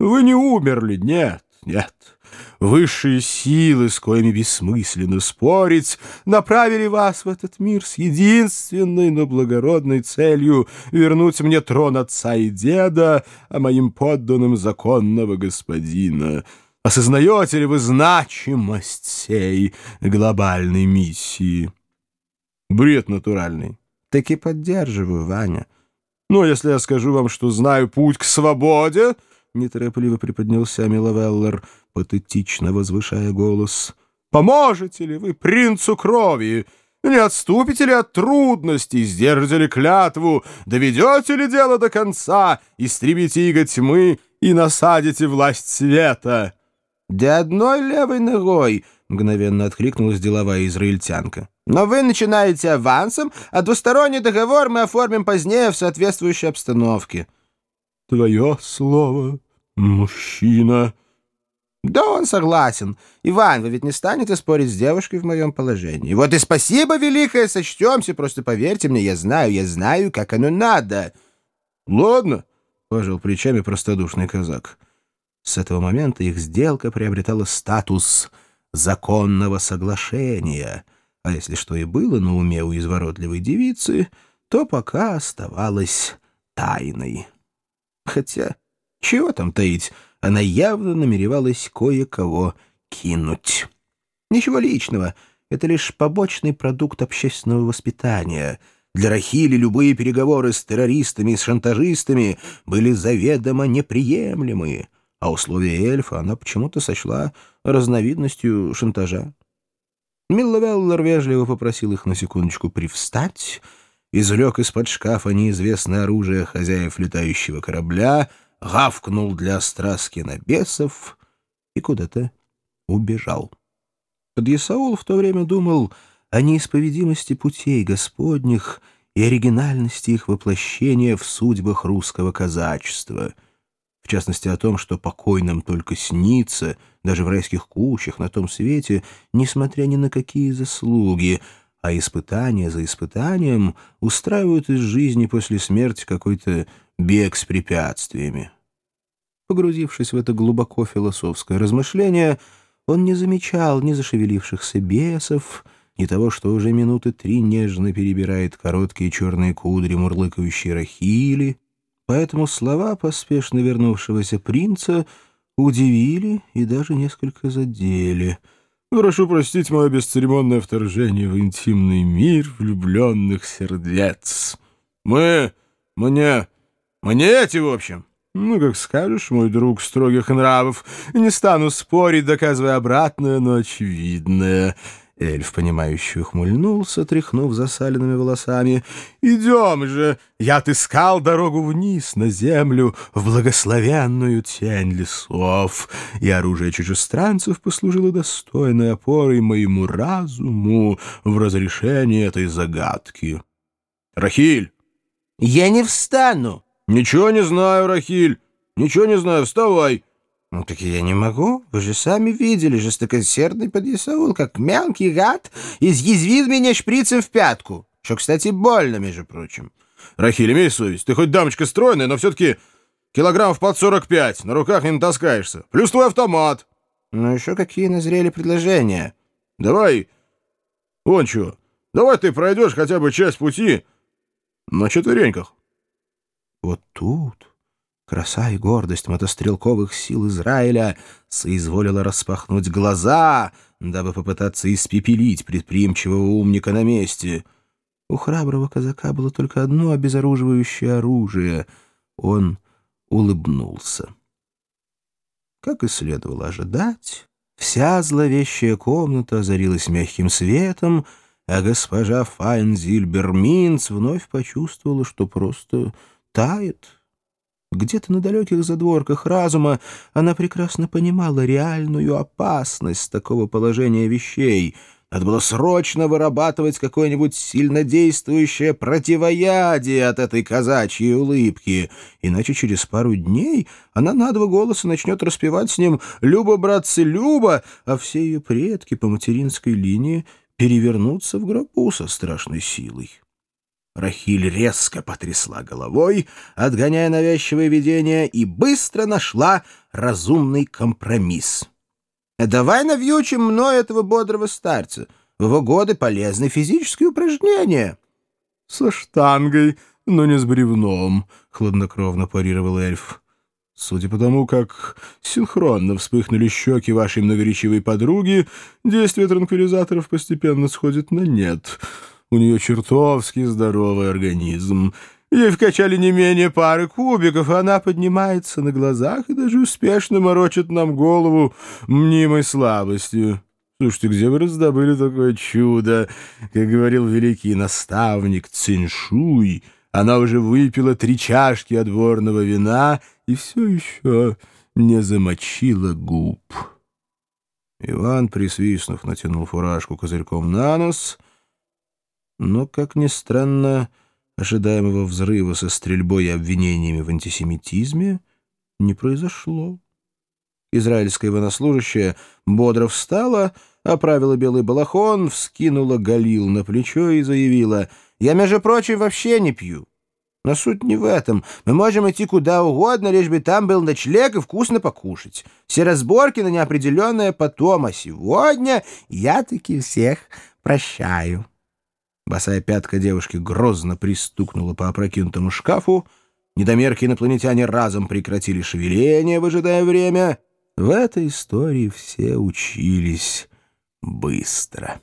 Вы не умерли, нет, нет. Высшие силы, с коими бессмысленно спорить, направили вас в этот мир с единственной, но благородной целью вернуть мне трон отца и деда, а моим подданным законного господина. Осознаете ли вы значимость сей глобальной миссии? Бред натуральный. Так и поддерживаю, Ваня. Но если я скажу вам, что знаю путь к свободе, неторопливо приподнялся Миловеллер, патетично возвышая голос, поможете ли вы принцу крови? Не отступите ли от трудностей, сдержите ли клятву, доведете ли дело до конца, истребите иго тьмы и насадите власть света? «Да одной левой ногой!» — мгновенно откликнулась деловая израильтянка. «Но вы начинаете авансом, а двусторонний договор мы оформим позднее в соответствующей обстановке». «Твое слово, мужчина!» «Да он согласен. Иван, вы ведь не станете спорить с девушкой в моем положении. Вот и спасибо великое, сочтемся, просто поверьте мне, я знаю, я знаю, как оно надо». «Ладно», — пожал плечами простодушный казак. С этого момента их сделка приобретала статус законного соглашения, а если что и было на уме у изворотливой девицы, то пока оставалось тайной. Хотя, чего там таить, она явно намеревалась кое-кого кинуть. Ничего личного, это лишь побочный продукт общественного воспитания — для Рахили любые переговоры с террористами и с шантажистами были заведомо неприемлемы а условия эльфа она почему-то сочла разновидностью шантажа. Милловеллер вежливо попросил их на секундочку привстать, извлек из-под шкафа неизвестное оружие хозяев летающего корабля, гавкнул для страски на бесов и куда-то убежал. Подъясаул в то время думал о неисповедимости путей Господних и оригинальности их воплощения в судьбах русского казачества — в частности о том, что покойным только снится, даже в райских кущах на том свете, несмотря ни на какие заслуги, а испытания за испытанием устраивают из жизни после смерти какой-то бег с препятствиями. Погрузившись в это глубоко философское размышление, он не замечал ни зашевелившихся бесов, ни того, что уже минуты три нежно перебирает короткие черные кудри мурлыкающей рахили, поэтому слова поспешно вернувшегося принца удивили и даже несколько задели. «Прошу простить мое бесцеремонное вторжение в интимный мир влюбленных сердец. Мы... мне... мне эти, в общем». «Ну, как скажешь, мой друг строгих нравов. Не стану спорить, доказывая обратное, но очевидное. Эльф, понимающе ухмыльнулся, тряхнув засаленными волосами. «Идем же! Я отыскал дорогу вниз, на землю, в благословенную тень лесов, и оружие чужестранцев послужило достойной опорой моему разуму в разрешении этой загадки. Рахиль!» «Я не встану!» «Ничего не знаю, Рахиль! Ничего не знаю, вставай!» «Ну так я не могу. Вы же сами видели, жестокосердный подъясаул, как мелкий гад, изъязвил меня шприцем в пятку. Что, кстати, больно, между прочим». «Рахиль, имей совесть. Ты хоть дамочка стройная, но все-таки килограммов под сорок пять. На руках не натаскаешься. Плюс твой автомат». «Ну еще какие назрели предложения?» «Давай... Вон чего. Давай ты пройдешь хотя бы часть пути на четвереньках». «Вот тут...» Краса и гордость мотострелковых сил Израиля соизволила распахнуть глаза, дабы попытаться испепелить предприимчивого умника на месте. У храброго казака было только одно обезоруживающее оружие. Он улыбнулся. Как и следовало ожидать, вся зловещая комната озарилась мягким светом, а госпожа Файнзильберминц вновь почувствовала, что просто тает — где-то на далеких задворках разума она прекрасно понимала реальную опасность такого положения вещей. Надо было срочно вырабатывать какое-нибудь сильнодействующее противоядие от этой казачьей улыбки, иначе через пару дней она на два голоса начнет распевать с ним «Люба, братцы, Люба», а все ее предки по материнской линии перевернутся в гробу со страшной силой. Рахиль резко потрясла головой, отгоняя навязчивое видение, и быстро нашла разумный компромисс. «Давай навьючим мной этого бодрого старца. В его годы полезны физические упражнения». «Со штангой, но не с бревном», — хладнокровно парировал эльф. «Судя по тому, как синхронно вспыхнули щеки вашей многоречивой подруги, действие транквилизаторов постепенно сходит на нет». У нее чертовски здоровый организм. Ей вкачали не менее пары кубиков, и она поднимается на глазах и даже успешно морочит нам голову мнимой слабостью. Слушайте, где вы раздобыли такое чудо? Как говорил великий наставник Циншуй, она уже выпила три чашки отборного вина и все еще не замочила губ. Иван, присвистнув, натянул фуражку козырьком на нос — но, как ни странно, ожидаемого взрыва со стрельбой и обвинениями в антисемитизме не произошло. Израильская военнослужащая бодро встала, оправила белый балахон, вскинула Галил на плечо и заявила, «Я, между прочим, вообще не пью. Но суть не в этом. Мы можем идти куда угодно, лишь бы там был ночлег и вкусно покушать. Все разборки на неопределенное потом, а сегодня я таки всех прощаю». Босая пятка девушки грозно пристукнула по опрокинутому шкафу. Недомерки инопланетяне разом прекратили шевеление, выжидая время. В этой истории все учились быстро.